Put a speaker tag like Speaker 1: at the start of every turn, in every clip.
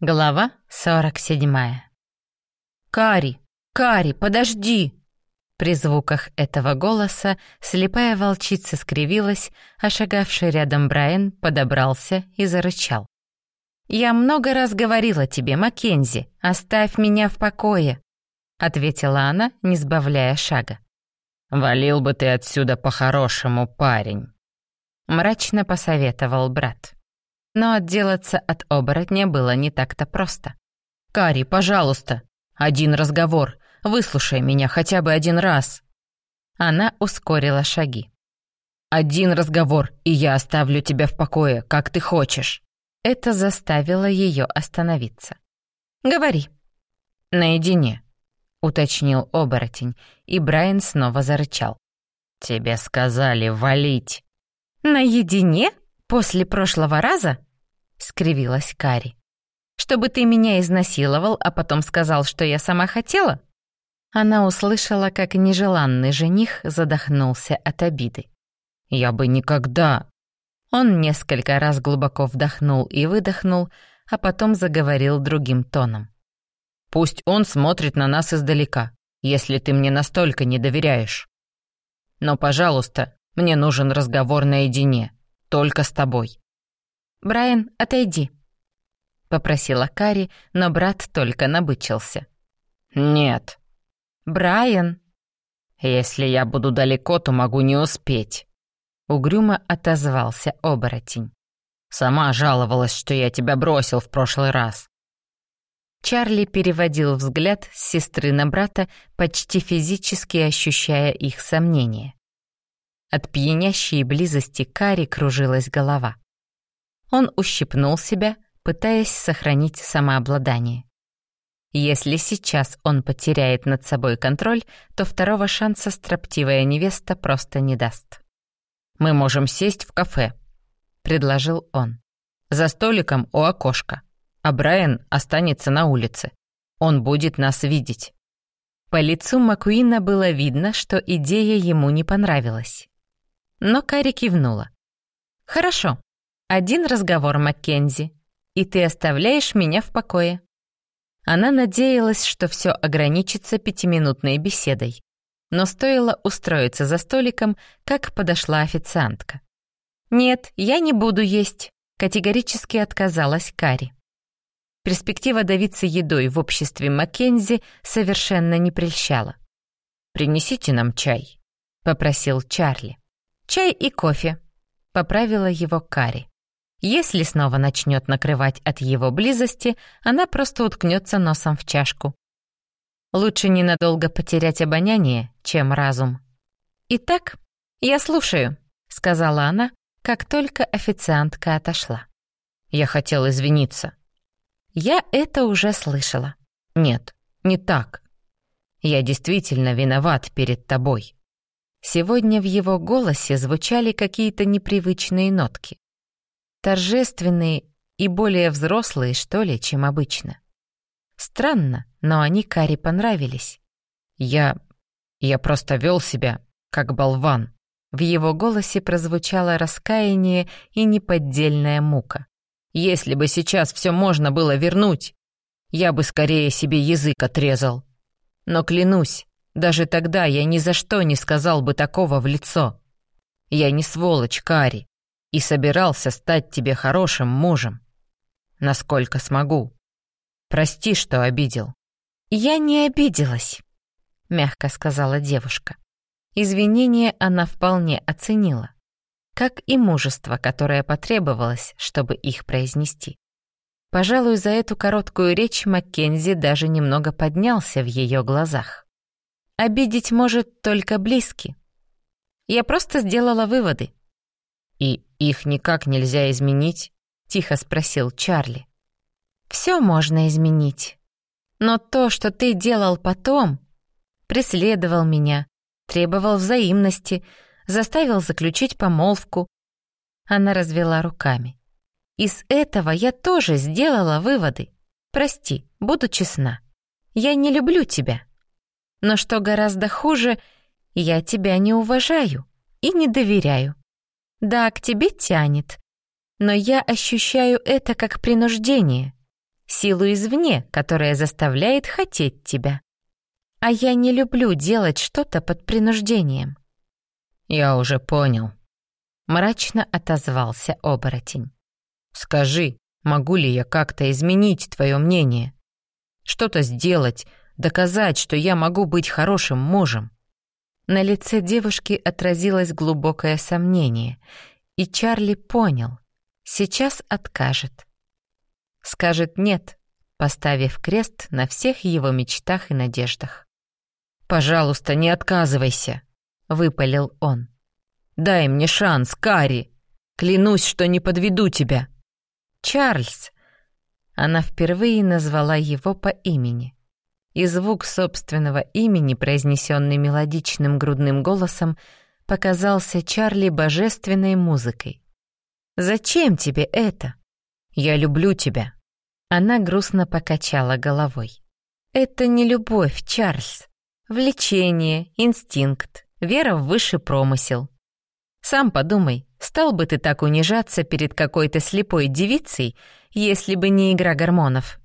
Speaker 1: Глава 47. «Кари! Кари, подожди!» При звуках этого голоса слепая волчица скривилась, а шагавший рядом Брайан подобрался и зарычал. «Я много раз говорила тебе, Маккензи, оставь меня в покое», — ответила она, не сбавляя шага.
Speaker 2: «Валил бы ты отсюда по-хорошему, парень», — мрачно посоветовал брат.
Speaker 1: Но отделаться от оборотня было не так-то просто.
Speaker 2: «Кари, пожалуйста, один разговор. Выслушай меня хотя бы один раз».
Speaker 1: Она ускорила шаги.
Speaker 2: «Один разговор, и я оставлю тебя в покое, как ты хочешь».
Speaker 1: Это заставило ее остановиться. «Говори».
Speaker 2: «Наедине», —
Speaker 1: уточнил оборотень, и Брайан снова зарычал.
Speaker 2: «Тебе сказали валить».
Speaker 1: «Наедине? После прошлого раза?» — скривилась Кари. «Чтобы ты меня изнасиловал, а потом сказал, что я сама хотела?» Она услышала, как нежеланный жених задохнулся от обиды.
Speaker 2: «Я бы никогда...»
Speaker 1: Он несколько раз глубоко вдохнул и выдохнул, а потом заговорил другим тоном.
Speaker 2: «Пусть он смотрит на нас издалека, если ты мне настолько не доверяешь. Но, пожалуйста, мне нужен разговор наедине, только с тобой.
Speaker 1: «Брайан, отойди», — попросила Кари, но брат только набычился.
Speaker 2: «Нет».
Speaker 1: «Брайан».
Speaker 2: «Если я буду далеко, то могу не успеть», — угрюмо отозвался оборотень. «Сама жаловалась, что я тебя бросил в прошлый раз».
Speaker 1: Чарли переводил взгляд с сестры на брата, почти физически ощущая их сомнения. От пьянящей близости Кари кружилась голова. Он ущипнул себя, пытаясь сохранить самообладание. Если сейчас он потеряет над собой контроль, то второго шанса строптивая невеста просто не даст.
Speaker 2: «Мы можем сесть в кафе», — предложил он. «За столиком у окошка, а Брайан останется на улице. Он будет нас видеть».
Speaker 1: По лицу Макуина было видно, что идея ему не понравилась. Но Кари кивнула. «Хорошо, один разговор, Маккензи, и ты оставляешь меня в покое». Она надеялась, что все ограничится пятиминутной беседой. Но стоило устроиться за столиком, как подошла официантка. «Нет, я не буду есть», — категорически отказалась Кари. Перспектива давиться едой в обществе Маккензи совершенно не прельщала.
Speaker 2: «Принесите нам чай», — попросил Чарли.
Speaker 1: «Чай и кофе», — поправила его Кари. Если снова начнет накрывать от его близости, она просто уткнется носом в чашку. Лучше ненадолго потерять обоняние, чем разум. «Итак, я слушаю», — сказала она, как только официантка отошла.
Speaker 2: «Я хотел извиниться».
Speaker 1: «Я это уже слышала».
Speaker 2: «Нет, не так. Я действительно виноват перед тобой».
Speaker 1: Сегодня в его голосе звучали какие-то непривычные нотки торжественные и более взрослые, что ли, чем обычно. Странно, но они Кари понравились.
Speaker 2: «Я... я просто вел себя, как болван».
Speaker 1: В его голосе прозвучало раскаяние и неподдельная мука.
Speaker 2: «Если бы сейчас все можно было вернуть, я бы скорее себе язык отрезал. Но клянусь, даже тогда я ни за что не сказал бы такого в лицо. Я не сволочь, Кари и собирался стать тебе хорошим мужем. Насколько смогу. Прости, что обидел».
Speaker 1: «Я не обиделась», — мягко сказала девушка. Извинения она вполне оценила, как и мужество, которое потребовалось, чтобы их произнести. Пожалуй, за эту короткую речь Маккензи даже немного поднялся в ее глазах. Обидеть может только близкий. Я просто сделала выводы.
Speaker 2: И «Их никак нельзя изменить?» — тихо спросил Чарли.
Speaker 1: «Все можно изменить. Но то, что ты делал потом, преследовал меня, требовал взаимности, заставил заключить помолвку». Она развела руками. «Из этого я тоже сделала выводы. Прости, буду честна. Я не люблю тебя. Но что гораздо хуже, я тебя не уважаю и не доверяю. Да, к тебе тянет. Но я ощущаю это как принуждение. силу извне, которая заставляет хотеть тебя. А я не люблю делать что-то под принуждением.
Speaker 2: Я уже понял.
Speaker 1: Мрачно отозвался оборотень.
Speaker 2: Скажи, могу ли я как-то изменить твое мнение? Что-то сделать, доказать, что я могу быть хорошим мужем?
Speaker 1: На лице девушки отразилось глубокое сомнение, и Чарли понял, сейчас откажет. Скажет «нет», поставив крест на всех его мечтах и надеждах.
Speaker 2: «Пожалуйста, не отказывайся», — выпалил он. «Дай мне шанс, Кари. Клянусь, что не подведу тебя».
Speaker 1: «Чарльз!» Она впервые назвала его по имени. И звук собственного имени, произнесенный мелодичным грудным голосом, показался Чарли божественной музыкой. «Зачем тебе это?»
Speaker 2: «Я люблю тебя».
Speaker 1: Она грустно покачала головой. «Это не любовь, Чарльз. Влечение, инстинкт, вера в высший промысел. Сам подумай, стал бы ты так унижаться перед какой-то слепой девицей, если бы не игра гормонов?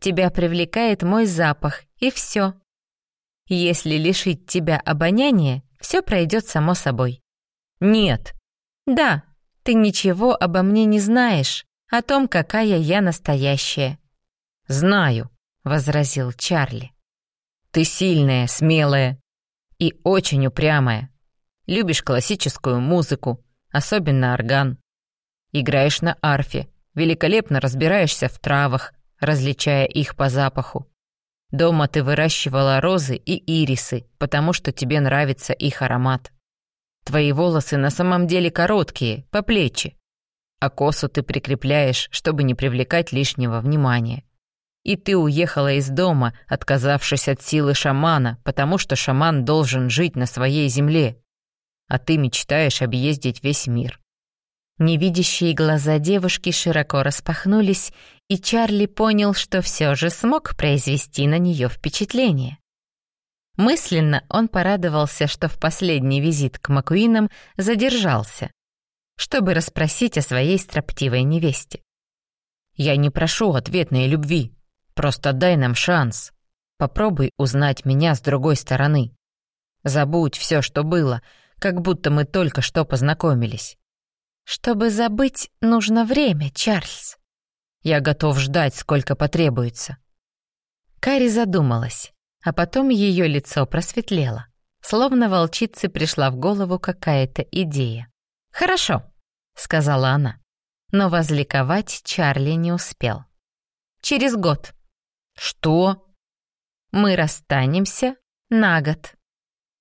Speaker 1: Тебя привлекает мой запах, и все. Если лишить тебя обоняния, все пройдет само собой.
Speaker 2: Нет.
Speaker 1: Да, ты ничего обо мне не знаешь, о том, какая я настоящая.
Speaker 2: Знаю,
Speaker 1: возразил Чарли.
Speaker 2: Ты сильная, смелая и очень упрямая. Любишь классическую музыку, особенно орган. Играешь на арфе, великолепно разбираешься в травах, различая их по запаху. Дома ты выращивала розы и ирисы, потому что тебе нравится их аромат. Твои волосы на самом деле короткие, по плечи, а косу ты прикрепляешь, чтобы не привлекать лишнего внимания. И ты уехала из дома, отказавшись от силы шамана, потому что шаман должен жить на своей земле. А ты мечтаешь объездить весь мир.
Speaker 1: Невидящие глаза девушки широко распахнулись, и Чарли понял, что все же смог произвести на нее впечатление. Мысленно он порадовался, что в последний визит к Макуинам задержался, чтобы расспросить о своей строптивой невесте.
Speaker 2: «Я не прошу ответной любви, просто дай нам шанс. Попробуй узнать меня с другой стороны. Забудь все, что было, как будто мы только что познакомились.
Speaker 1: Чтобы забыть, нужно время, Чарльз.
Speaker 2: Я готов ждать, сколько потребуется.
Speaker 1: Кари задумалась, а потом ее лицо просветлело. Словно волчице пришла в голову какая-то идея. «Хорошо», — сказала она. Но возликовать Чарли не успел. «Через год».
Speaker 2: «Что?»
Speaker 1: «Мы расстанемся на год».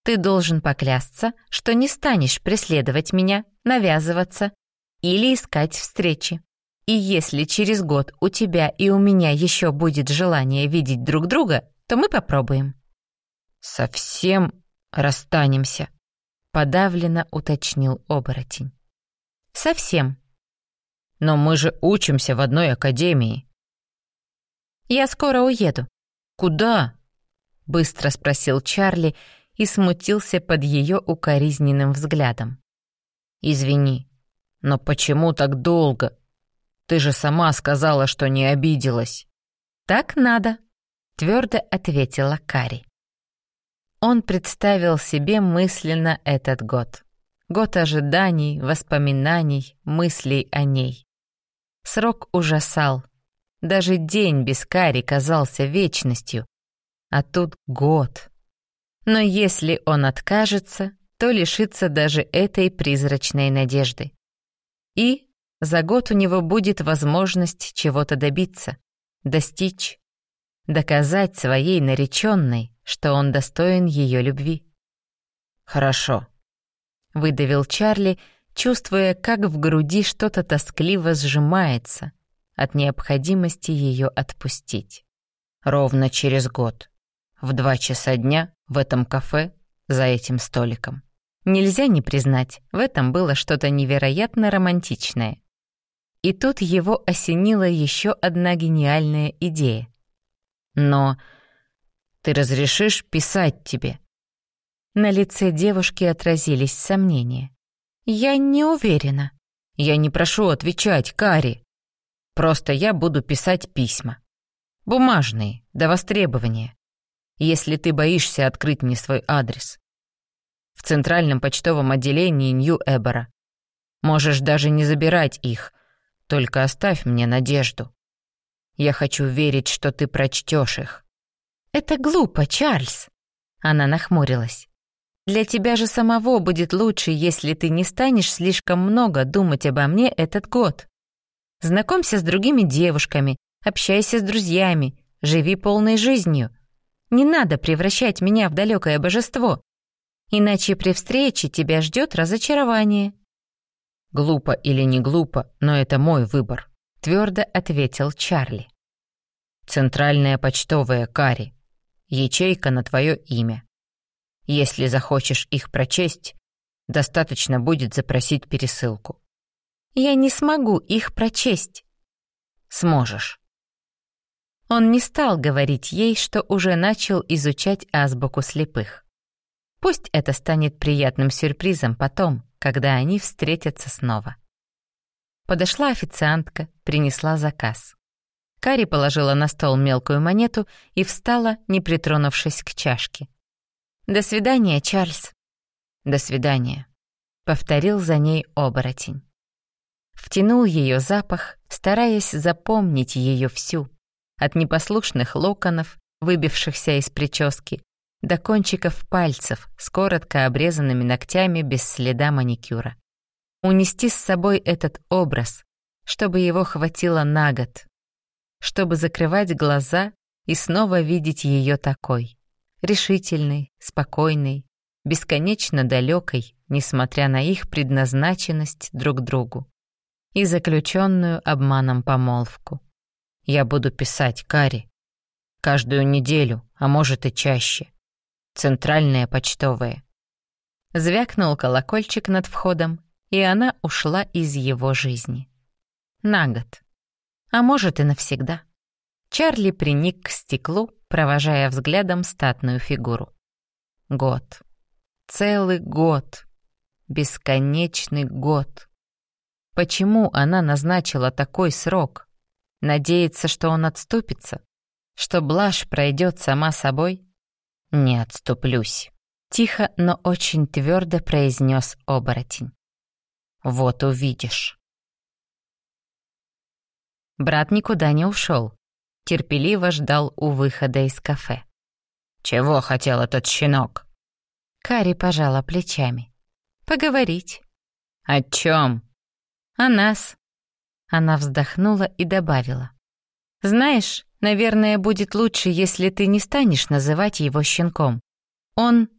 Speaker 1: Ты должен поклясться, что не станешь преследовать меня, навязываться или искать встречи. И если через год у тебя и у меня еще будет желание видеть друг друга, то мы попробуем».
Speaker 2: «Совсем расстанемся», — подавленно уточнил оборотень.
Speaker 1: «Совсем».
Speaker 2: «Но мы же учимся в одной академии».
Speaker 1: «Я скоро уеду».
Speaker 2: «Куда?» — быстро спросил Чарли, и смутился под ее укоризненным взглядом. «Извини, но почему так долго? Ты же сама сказала, что не обиделась».
Speaker 1: «Так надо», — твердо ответила Кари. Он представил себе мысленно этот год. Год ожиданий, воспоминаний, мыслей о ней. Срок ужасал. Даже день без Кари казался вечностью. А тут год. Но если он откажется, то лишится даже этой призрачной надежды. И за год у него будет возможность чего-то добиться, достичь, доказать своей нареченной, что он достоин ее любви.
Speaker 2: «Хорошо», — выдавил Чарли, чувствуя, как в груди что-то тоскливо сжимается от необходимости ее отпустить. «Ровно через год, в два часа дня в этом кафе, за этим столиком.
Speaker 1: Нельзя не признать, в этом было что-то невероятно романтичное. И тут его осенила еще одна гениальная идея.
Speaker 2: «Но ты разрешишь писать тебе?»
Speaker 1: На лице девушки отразились сомнения. «Я не уверена».
Speaker 2: «Я не прошу отвечать, Кари. Просто я буду писать письма. Бумажные, до востребования. Если ты боишься открыть мне свой адрес. В центральном почтовом отделении Нью-Эбора. Можешь даже не забирать их, только оставь мне надежду. Я хочу верить, что ты прочтешь их.
Speaker 1: Это глупо, Чарльз. Она нахмурилась. Для тебя же самого будет лучше, если ты не станешь слишком много думать обо мне этот год. Знакомься с другими девушками, общайся с друзьями, живи полной жизнью. Не надо превращать меня в далекое божество. Иначе при встрече тебя ждет разочарование.
Speaker 2: Глупо или не глупо, но это мой выбор, твердо ответил Чарли. Центральная почтовая Кари. Ячейка на твое имя. Если захочешь их прочесть, достаточно будет запросить пересылку.
Speaker 1: Я не смогу их прочесть.
Speaker 2: Сможешь.
Speaker 1: Он не стал говорить ей, что уже начал изучать азбуку слепых. Пусть это станет приятным сюрпризом потом, когда они встретятся снова. Подошла официантка, принесла заказ. Кари положила на стол мелкую монету и встала, не притронувшись к чашке. «До свидания, Чарльз».
Speaker 2: «До свидания», — повторил за ней оборотень.
Speaker 1: Втянул ее запах, стараясь запомнить ее всю, от непослушных локонов, выбившихся из прически, до кончиков пальцев с коротко обрезанными ногтями без следа маникюра. Унести с собой этот образ, чтобы его хватило на год, чтобы закрывать глаза и снова видеть ее такой решительной, спокойной, бесконечно далекой, несмотря на их предназначенность друг другу, и заключенную обманом помолвку. Я буду писать Кари. Каждую неделю, а может и чаще. Центральная почтовая. Звякнул колокольчик над входом, и она ушла из его жизни. На год. А может и навсегда. Чарли приник к стеклу, провожая взглядом статную фигуру. Год. Целый год. Бесконечный год. Почему она назначила такой срок? Надеется, что он отступится? Что блажь пройдет сама собой? Не отступлюсь. Тихо, но очень твердо произнес оборотень. Вот увидишь. Брат никуда не ушел терпеливо ждал у выхода из кафе. «Чего хотел этот щенок?» Кари пожала плечами. «Поговорить». «О чем?» «О нас». Она вздохнула и добавила. «Знаешь, наверное, будет лучше, если ты не станешь называть его щенком. Он,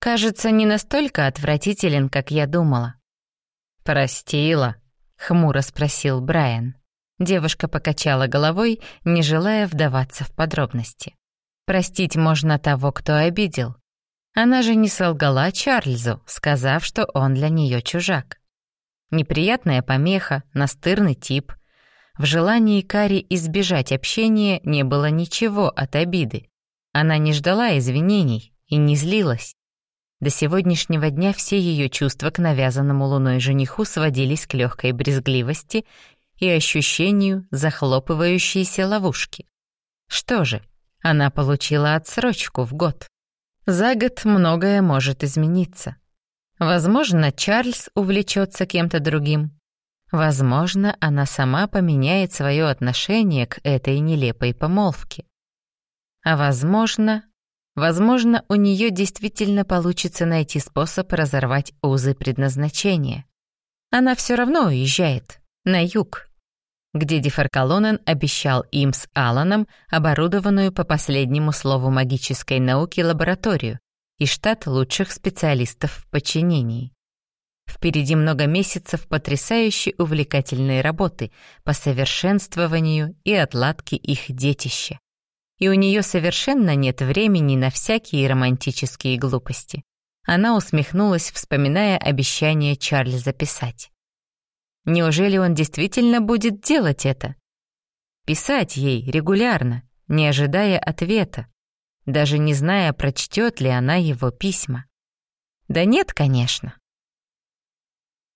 Speaker 1: кажется, не настолько отвратителен, как я думала». «Простила?» — хмуро спросил Брайан. Девушка покачала головой, не желая вдаваться в подробности. Простить можно того, кто обидел. Она же не солгала Чарльзу, сказав, что он для нее чужак. Неприятная помеха, настырный тип. В желании Кари избежать общения не было ничего от обиды. Она не ждала извинений и не злилась. До сегодняшнего дня все ее чувства к навязанному луной жениху сводились к легкой брезгливости и ощущению захлопывающейся ловушки. Что же, она получила отсрочку в год. За год многое может измениться. Возможно, Чарльз увлечется кем-то другим. Возможно, она сама поменяет свое отношение к этой нелепой помолвке. А возможно, возможно, у нее действительно получится найти способ разорвать узы предназначения. Она все равно уезжает на юг, где Дифаркалонен обещал им с Аланом оборудованную по последнему слову магической науки лабораторию и штат лучших специалистов в подчинении. Впереди много месяцев потрясающе увлекательной работы по совершенствованию и отладке их детища. И у нее совершенно нет времени на всякие романтические глупости. Она усмехнулась, вспоминая обещание Чарльза писать. Неужели он действительно будет делать это? Писать ей регулярно, не ожидая ответа, даже не зная, прочтет ли она его письма. Да нет, конечно.